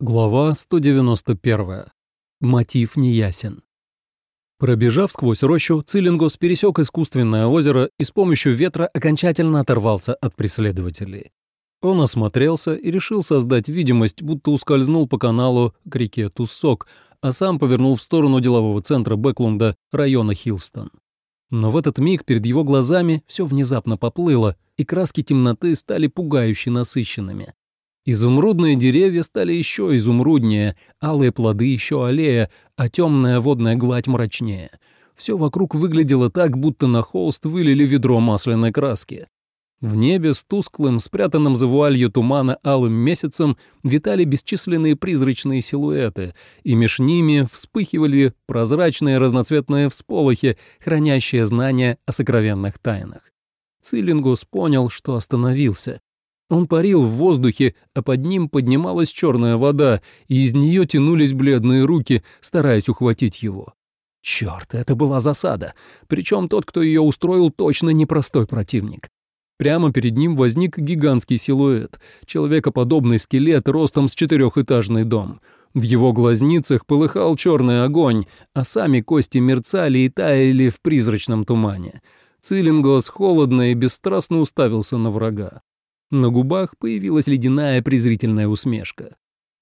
Глава 191. Мотив неясен. Пробежав сквозь рощу, Цилингос пересек искусственное озеро и с помощью ветра окончательно оторвался от преследователей. Он осмотрелся и решил создать видимость, будто ускользнул по каналу к реке Туссок, а сам повернул в сторону делового центра Бэклунда, района Хилстон. Но в этот миг перед его глазами все внезапно поплыло, и краски темноты стали пугающе насыщенными. Изумрудные деревья стали еще изумруднее, алые плоды еще аллея, а темная водная гладь мрачнее. Все вокруг выглядело так, будто на холст вылили ведро масляной краски. В небе с тусклым, спрятанным за вуалью тумана алым месяцем витали бесчисленные призрачные силуэты, и меж ними вспыхивали прозрачные разноцветные всполохи, хранящие знания о сокровенных тайнах. Цилингус понял, что остановился, он парил в воздухе, а под ним поднималась черная вода, и из нее тянулись бледные руки, стараясь ухватить его. Черт, это была засада. Причем тот, кто ее устроил, точно непростой противник. Прямо перед ним возник гигантский силуэт, человекоподобный скелет ростом с четырехэтажный дом. В его глазницах полыхал черный огонь, а сами кости мерцали и таяли в призрачном тумане. Цилингос холодно и бесстрастно уставился на врага. На губах появилась ледяная презрительная усмешка.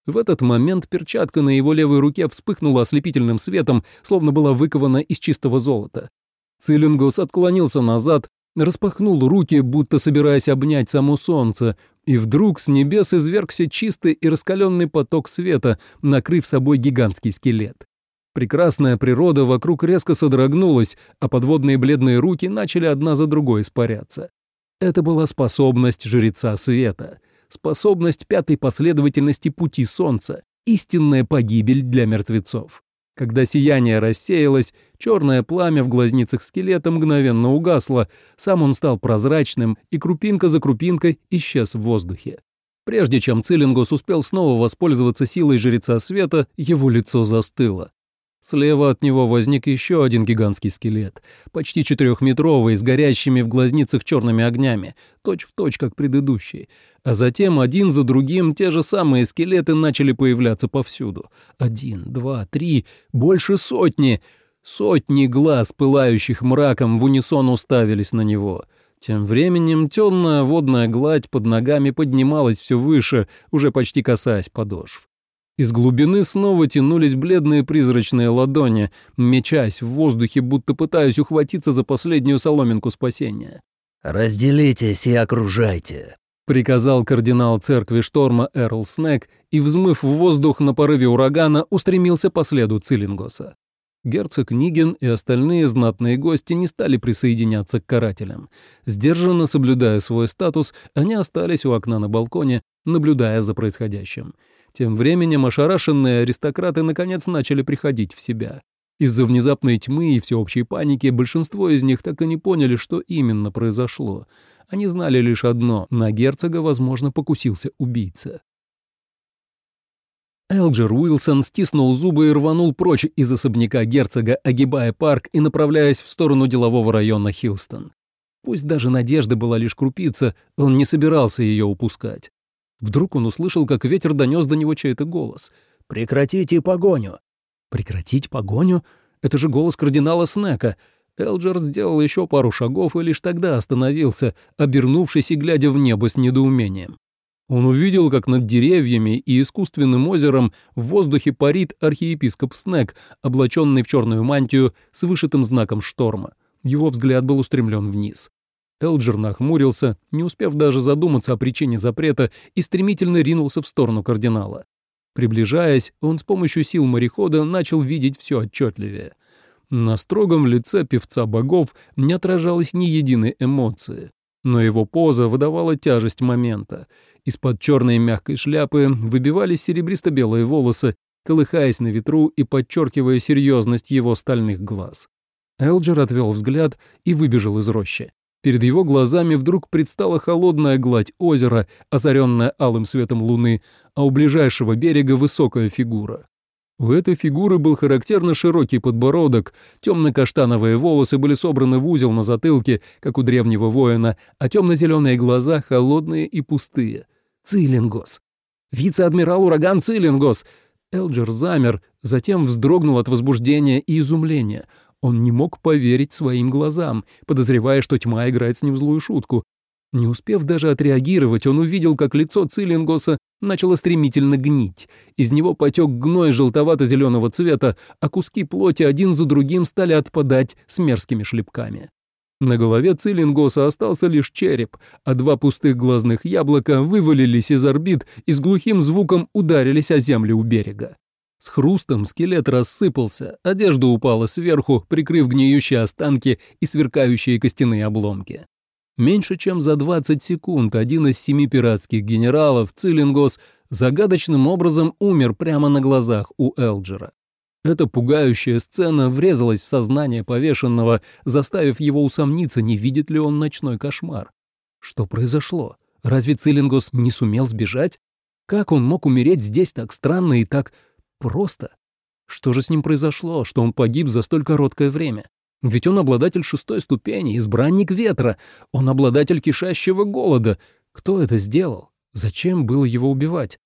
В этот момент перчатка на его левой руке вспыхнула ослепительным светом, словно была выкована из чистого золота. Цилингус отклонился назад, распахнул руки, будто собираясь обнять само солнце, и вдруг с небес извергся чистый и раскаленный поток света, накрыв собой гигантский скелет. Прекрасная природа вокруг резко содрогнулась, а подводные бледные руки начали одна за другой испаряться. Это была способность жреца света, способность пятой последовательности пути солнца, истинная погибель для мертвецов. Когда сияние рассеялось, черное пламя в глазницах скелета мгновенно угасло, сам он стал прозрачным, и крупинка за крупинкой исчез в воздухе. Прежде чем Цилингус успел снова воспользоваться силой жреца света, его лицо застыло. Слева от него возник еще один гигантский скелет, почти четырехметровый, с горящими в глазницах черными огнями, точь-в-точь, точь, как предыдущий. А затем один за другим те же самые скелеты начали появляться повсюду. Один, два, три, больше сотни. Сотни глаз, пылающих мраком, в унисон уставились на него. Тем временем темная водная гладь под ногами поднималась все выше, уже почти касаясь подошв. Из глубины снова тянулись бледные призрачные ладони, мечась в воздухе, будто пытаясь ухватиться за последнюю соломинку спасения. «Разделитесь и окружайте», — приказал кардинал церкви шторма Эрл Снег и, взмыв в воздух на порыве урагана, устремился по следу Цилингоса. Герцог Ниген и остальные знатные гости не стали присоединяться к карателям. Сдержанно соблюдая свой статус, они остались у окна на балконе, наблюдая за происходящим. Тем временем ошарашенные аристократы наконец начали приходить в себя. Из-за внезапной тьмы и всеобщей паники большинство из них так и не поняли, что именно произошло. Они знали лишь одно — на герцога, возможно, покусился убийца. Элджер Уилсон стиснул зубы и рванул прочь из особняка герцога, огибая парк и направляясь в сторону делового района Хилстон. Пусть даже надежда была лишь крупица, он не собирался ее упускать. Вдруг он услышал, как ветер донес до него чей-то голос. «Прекратите погоню!» «Прекратить погоню? Это же голос кардинала Снека!» Элджер сделал еще пару шагов и лишь тогда остановился, обернувшись и глядя в небо с недоумением. Он увидел, как над деревьями и искусственным озером в воздухе парит архиепископ Снег, облаченный в черную мантию с вышитым знаком шторма. Его взгляд был устремлен вниз. Элджер нахмурился, не успев даже задуматься о причине запрета, и стремительно ринулся в сторону кардинала. Приближаясь, он с помощью сил морехода начал видеть все отчетливее. На строгом лице певца богов не отражалось ни единой эмоции, но его поза выдавала тяжесть момента. Из-под черной мягкой шляпы выбивались серебристо-белые волосы, колыхаясь на ветру и подчеркивая серьезность его стальных глаз. Элджер отвел взгляд и выбежал из рощи. Перед его глазами вдруг предстала холодная гладь озера, озаренная алым светом луны, а у ближайшего берега высокая фигура. У этой фигуры был характерно широкий подбородок, темно-каштановые волосы были собраны в узел на затылке, как у древнего воина, а темно-зеленые глаза холодные и пустые. Цилингос. Вице-адмирал Ураган Цилингос!» Элджер замер, затем вздрогнул от возбуждения и изумления. Он не мог поверить своим глазам, подозревая, что тьма играет с ним злую шутку. Не успев даже отреагировать, он увидел, как лицо Цилингоса начало стремительно гнить. Из него потек гной желтовато-зеленого цвета, а куски плоти один за другим стали отпадать с мерзкими шлепками. На голове Цилингоса остался лишь череп, а два пустых глазных яблока вывалились из орбит и с глухим звуком ударились о землю у берега. С хрустом скелет рассыпался, одежда упала сверху, прикрыв гниющие останки и сверкающие костяные обломки. Меньше чем за 20 секунд один из семи пиратских генералов, Цилингос, загадочным образом умер прямо на глазах у Элджера. Эта пугающая сцена врезалась в сознание повешенного, заставив его усомниться, не видит ли он ночной кошмар. Что произошло? Разве Цилингос не сумел сбежать? Как он мог умереть здесь так странно и так просто? Что же с ним произошло, что он погиб за столь короткое время? Ведь он обладатель шестой ступени, избранник ветра, он обладатель кишащего голода. Кто это сделал? Зачем было его убивать?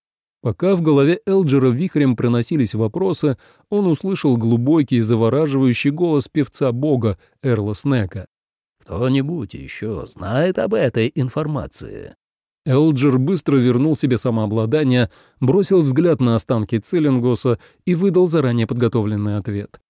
Пока в голове Элджера вихрем проносились вопросы, он услышал глубокий и завораживающий голос певца бога Эрла Снека. «Кто-нибудь еще знает об этой информации?» Элджер быстро вернул себе самообладание, бросил взгляд на останки Целлингоса и выдал заранее подготовленный ответ.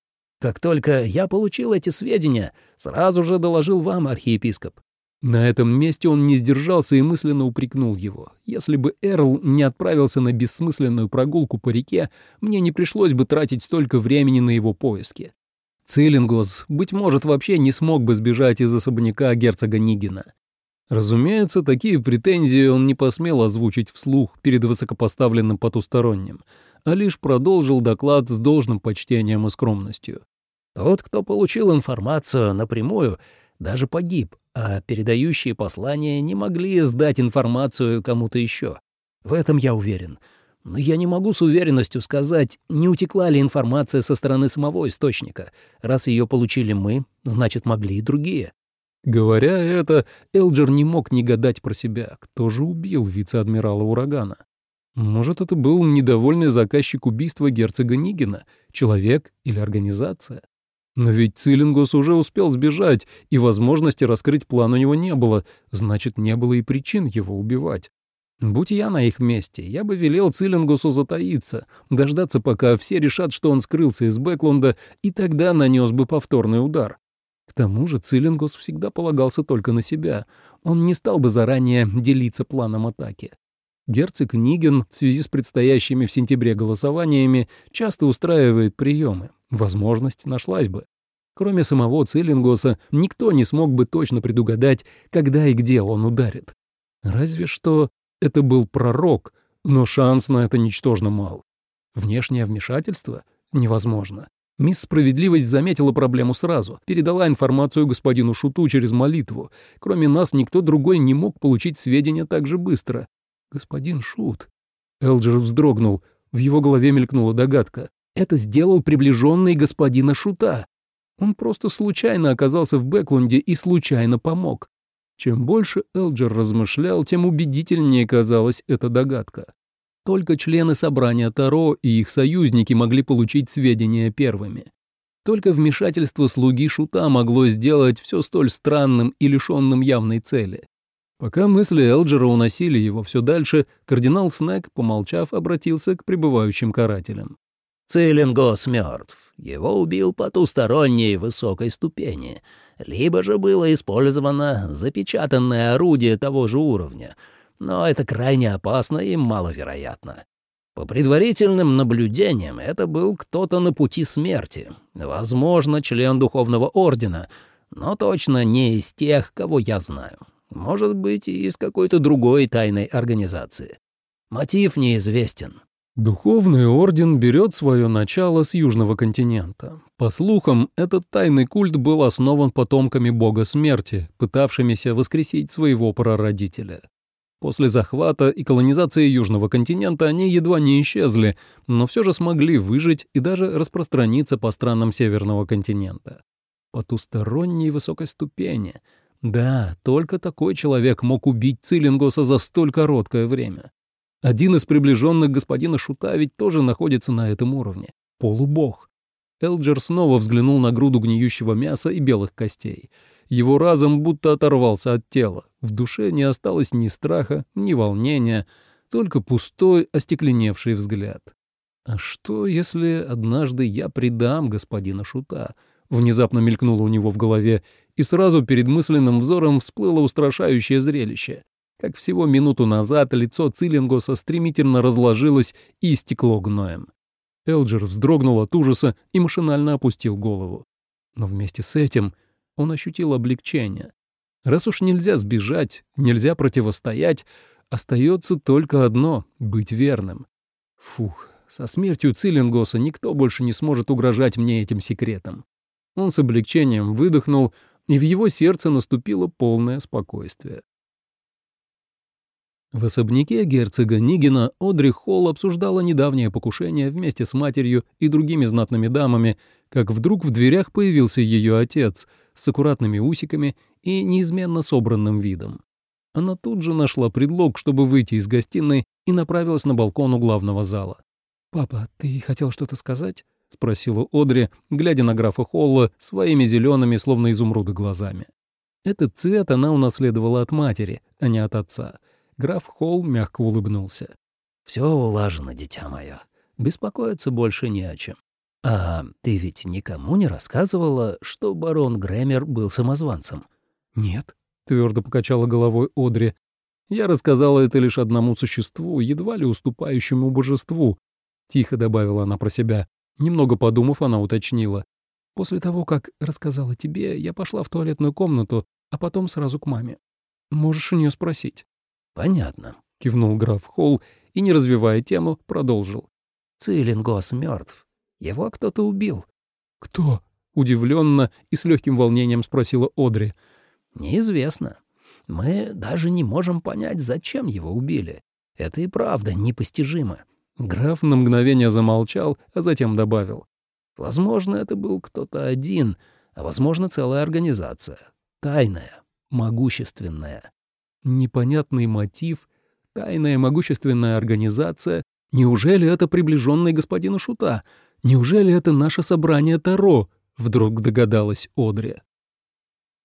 Как только я получил эти сведения, сразу же доложил вам, архиепископ. На этом месте он не сдержался и мысленно упрекнул его. Если бы Эрл не отправился на бессмысленную прогулку по реке, мне не пришлось бы тратить столько времени на его поиски. Циллингос, быть может, вообще не смог бы сбежать из особняка герцога Нигина. Разумеется, такие претензии он не посмел озвучить вслух перед высокопоставленным потусторонним, а лишь продолжил доклад с должным почтением и скромностью. Тот, кто получил информацию напрямую, даже погиб, а передающие послания не могли сдать информацию кому-то еще. В этом я уверен. Но я не могу с уверенностью сказать, не утекла ли информация со стороны самого источника. Раз ее получили мы, значит, могли и другие. Говоря это, Элджер не мог не гадать про себя, кто же убил вице-адмирала Урагана. Может, это был недовольный заказчик убийства герцога Нигина, человек или организация? Но ведь Цилингус уже успел сбежать, и возможности раскрыть план у него не было, значит, не было и причин его убивать. Будь я на их месте, я бы велел Цилингусу затаиться, дождаться, пока все решат, что он скрылся из Бэклунда, и тогда нанес бы повторный удар. К тому же Цилингус всегда полагался только на себя. Он не стал бы заранее делиться планом атаки. Герцог Ниген в связи с предстоящими в сентябре голосованиями часто устраивает приемы. Возможность нашлась бы. Кроме самого Циллингоса, никто не смог бы точно предугадать, когда и где он ударит. Разве что это был пророк, но шанс на это ничтожно мал. Внешнее вмешательство? Невозможно. Мисс Справедливость заметила проблему сразу, передала информацию господину Шуту через молитву. Кроме нас, никто другой не мог получить сведения так же быстро. Господин Шут. Элджер вздрогнул. В его голове мелькнула догадка. Это сделал приближенный господина Шута. Он просто случайно оказался в Бэклунде и случайно помог. Чем больше Элджер размышлял, тем убедительнее казалась эта догадка. Только члены собрания Таро и их союзники могли получить сведения первыми. Только вмешательство слуги Шута могло сделать все столь странным и лишенным явной цели. Пока мысли Элджера уносили его все дальше, кардинал Снег, помолчав, обратился к пребывающим карателям. Цилингос мертв. Его убил потусторонней высокой ступени. Либо же было использовано запечатанное орудие того же уровня. Но это крайне опасно и маловероятно. По предварительным наблюдениям, это был кто-то на пути смерти. Возможно, член Духовного Ордена, но точно не из тех, кого я знаю. Может быть, и из какой-то другой тайной организации. Мотив неизвестен. Духовный орден берет свое начало с Южного континента. По слухам, этот тайный культ был основан потомками бога смерти, пытавшимися воскресить своего прародителя. После захвата и колонизации Южного континента они едва не исчезли, но все же смогли выжить и даже распространиться по странам Северного континента. Потусторонней высокой ступени. Да, только такой человек мог убить Цилингоса за столь короткое время. Один из приближенных господина Шута ведь тоже находится на этом уровне. Полубог. Элджер снова взглянул на груду гниющего мяса и белых костей. Его разум будто оторвался от тела. В душе не осталось ни страха, ни волнения, только пустой, остекленевший взгляд. «А что, если однажды я предам господина Шута?» Внезапно мелькнуло у него в голове, и сразу перед мысленным взором всплыло устрашающее зрелище. Как всего минуту назад лицо Цилингоса стремительно разложилось и истекло гноем. Элджер вздрогнул от ужаса и машинально опустил голову. Но вместе с этим он ощутил облегчение. Раз уж нельзя сбежать, нельзя противостоять, остается только одно — быть верным. Фух, со смертью Цилингоса никто больше не сможет угрожать мне этим секретом. Он с облегчением выдохнул, и в его сердце наступило полное спокойствие. В особняке герцога Нигина Одри Холл обсуждала недавнее покушение вместе с матерью и другими знатными дамами, как вдруг в дверях появился ее отец с аккуратными усиками и неизменно собранным видом. Она тут же нашла предлог, чтобы выйти из гостиной и направилась на балкон у главного зала. «Папа, ты хотел что-то сказать?» — спросила Одри, глядя на графа Холла своими зелеными, словно изумруды, глазами. Этот цвет она унаследовала от матери, а не от отца. Граф Холл мягко улыбнулся. «Все улажено, дитя мое. Беспокоиться больше не о чем. А ты ведь никому не рассказывала, что барон Грэмер был самозванцем?» «Нет», — твердо покачала головой Одри. «Я рассказала это лишь одному существу, едва ли уступающему божеству, Тихо добавила она про себя. Немного подумав, она уточнила. После того, как рассказала тебе, я пошла в туалетную комнату, а потом сразу к маме. Можешь у нее спросить. Понятно, кивнул граф Холл и, не развивая тему, продолжил. Цилингос мертв. Его кто-то убил. Кто? Удивленно и с легким волнением спросила Одри. Неизвестно. Мы даже не можем понять, зачем его убили. Это и правда непостижимо. Граф на мгновение замолчал, а затем добавил. «Возможно, это был кто-то один, а, возможно, целая организация. Тайная, могущественная». Непонятный мотив, тайная могущественная организация. Неужели это приближенный господина Шута? Неужели это наше собрание Таро? Вдруг догадалась Одри.